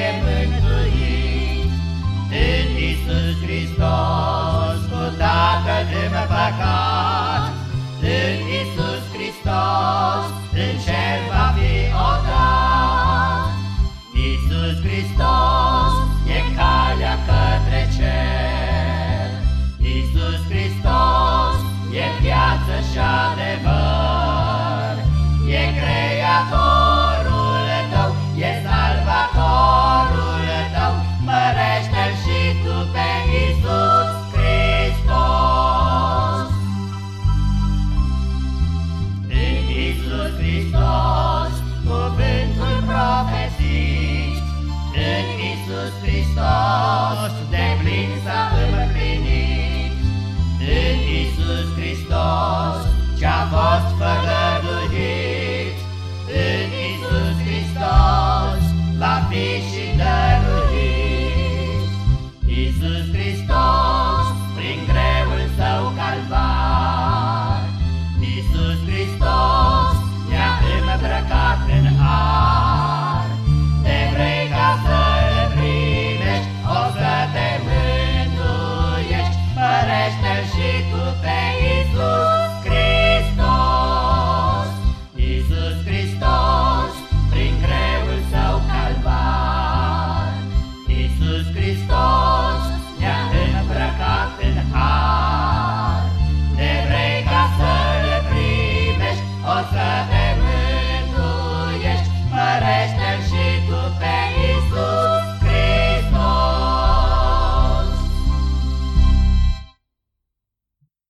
fie mântuiți în Iisus Hristos, cu Tatăl din păcat. În Iisus Hristos, în cer va fi odat. Iisus Hristos e calea către cer. Iisus Hristos e viață și adevăr, e creator. Hristos, de plin s-a împlinit. În Iisus Hristos, ce-a fost făgăduit. În Iisus Hristos, va fi și dăruit. Iisus Hristos, prin greul său calvar, Iisus Hristos,